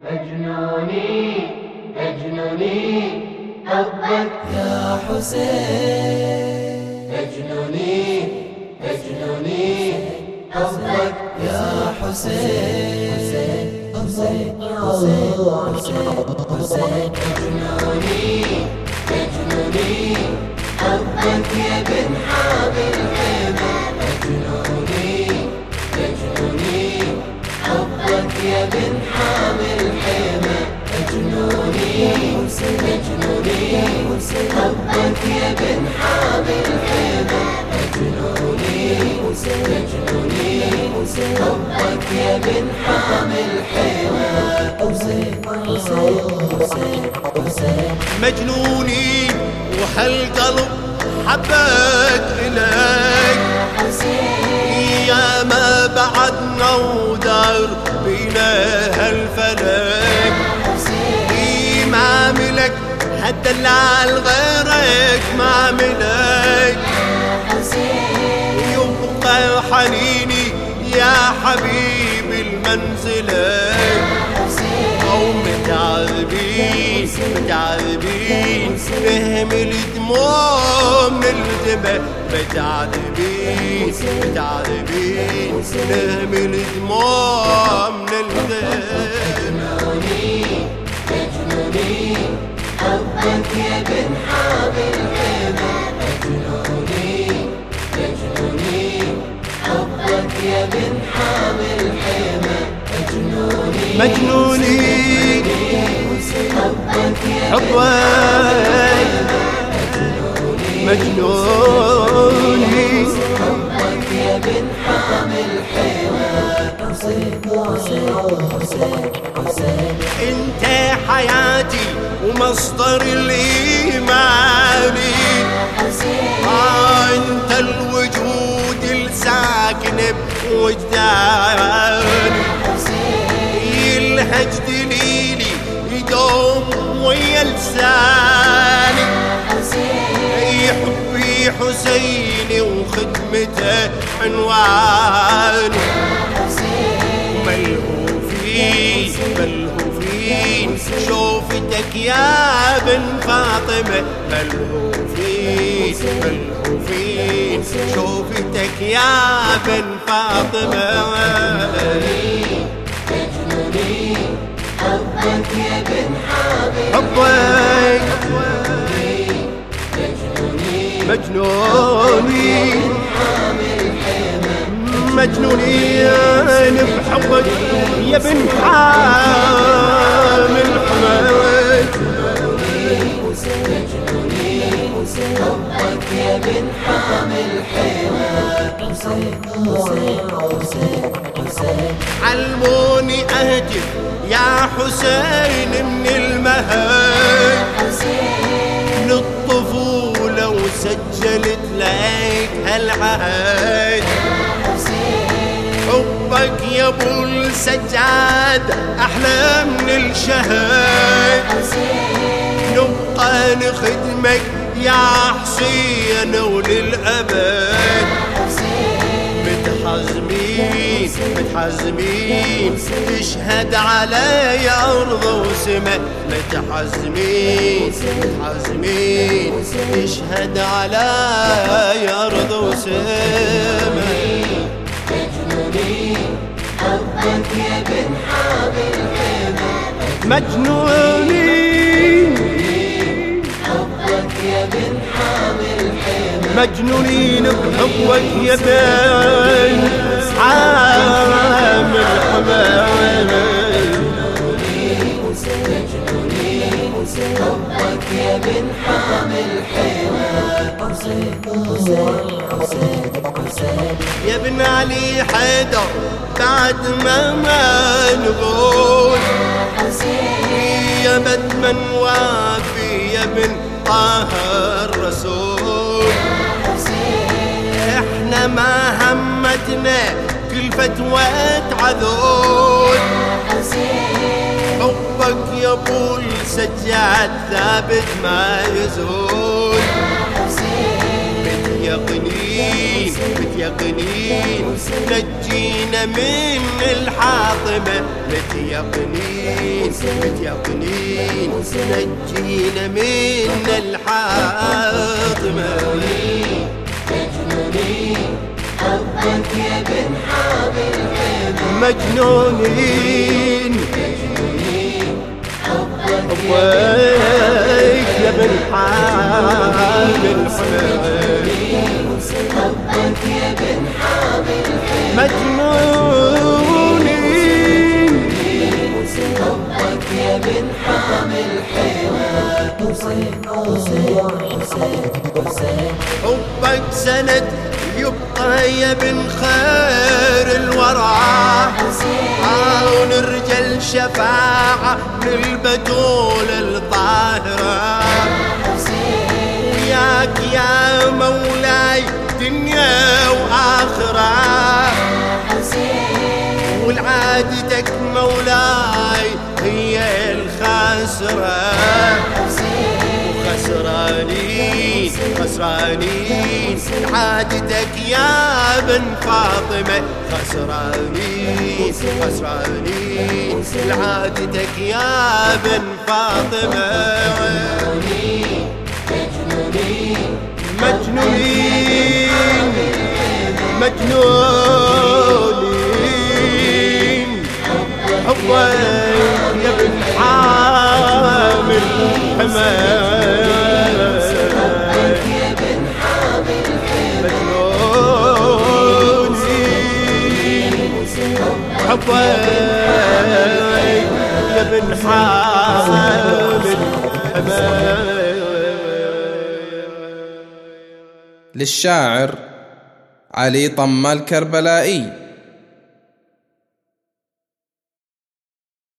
مجنوني مجنوني حبك يا حسين. مجنوني مجنوني حبك يا حسين. حسين. حسين. حسين مجنوني مجنوني حبك يا بن حامل حمى حبك يا بن حامل مجنوني مجنوني حبك يا بن حامل حبك إليك. هالدلال غيرك ما ملك يبقى حنيني يا حبيبي المنزلك أو متعذبين متعذبين. فهم من الدماء متعذبين متعذبين. فهم الدموع من حبك يا بن حامل حمى مجنوني. مجنوني حبك يا بن حامل حمى مجنوني. مجنوني حبك يا حبك مجنوني حبك يا بن حامل حسين انت حياتي ومصدر الايمان آه انت الوجود الساكن بوجداني. يلهج دليلي يدوم ويا لساني يحبي حسيني وخدمته عنواني. ملهوفين شوفتك يا بن فاطمة ملهوفين ملهوفين شوفتك يا بن فاطمة. مجنوني حبك يا بن حبك مجنوني مجنونين بحبك يا بن حامل حمد يا بن حامل علموني اهجر يا حسين من المهد. للطفولة وسجلت لك هالعهد السجاد أحلى من الشهد نبقى نخدمك يا حسين وللأبد. متحزمين متحزمين تشهد علي أرض وسماء. متحزمين متحزمين تشهد علي أرض وسماء. مجنوني حبك يا بن حامل مجنونين. حبك يا بن حامل مجنونين بحبك يا بن. عامل حمامل حبك يا بن حامل يا ابن علي حيدر بعد ما ما نقول. يا بدمن وافي يا ابن طه الرسول. إحنا ما همتنا كل فتوى عذول حبك يا ابو السجاد ثابت ما يزول. متيقنين متيقنين نجينا من الحاطمة متيقنين متيقنين. نجينا من الحاطمة. حبك يا بن حامل مجنونين. حبك ويك يا بن حامل حمامة حبك يا بن حامل مجنونين حبك يا بن حامل حسين حسين حسين حسين حبك سند يبقى يا بن خير الورى. عون رجل شفاعة للبتول والعادتك مولاي هي الخاسرة خسرانين خسرانين عادتك يا بن فاطمة. خسرانين خسرانين عادتك يا بن فاطمة. مجنونين مجنونين. حبك يا بن حامل حبك يا بن حامل للشاعر علي طمال كربلائي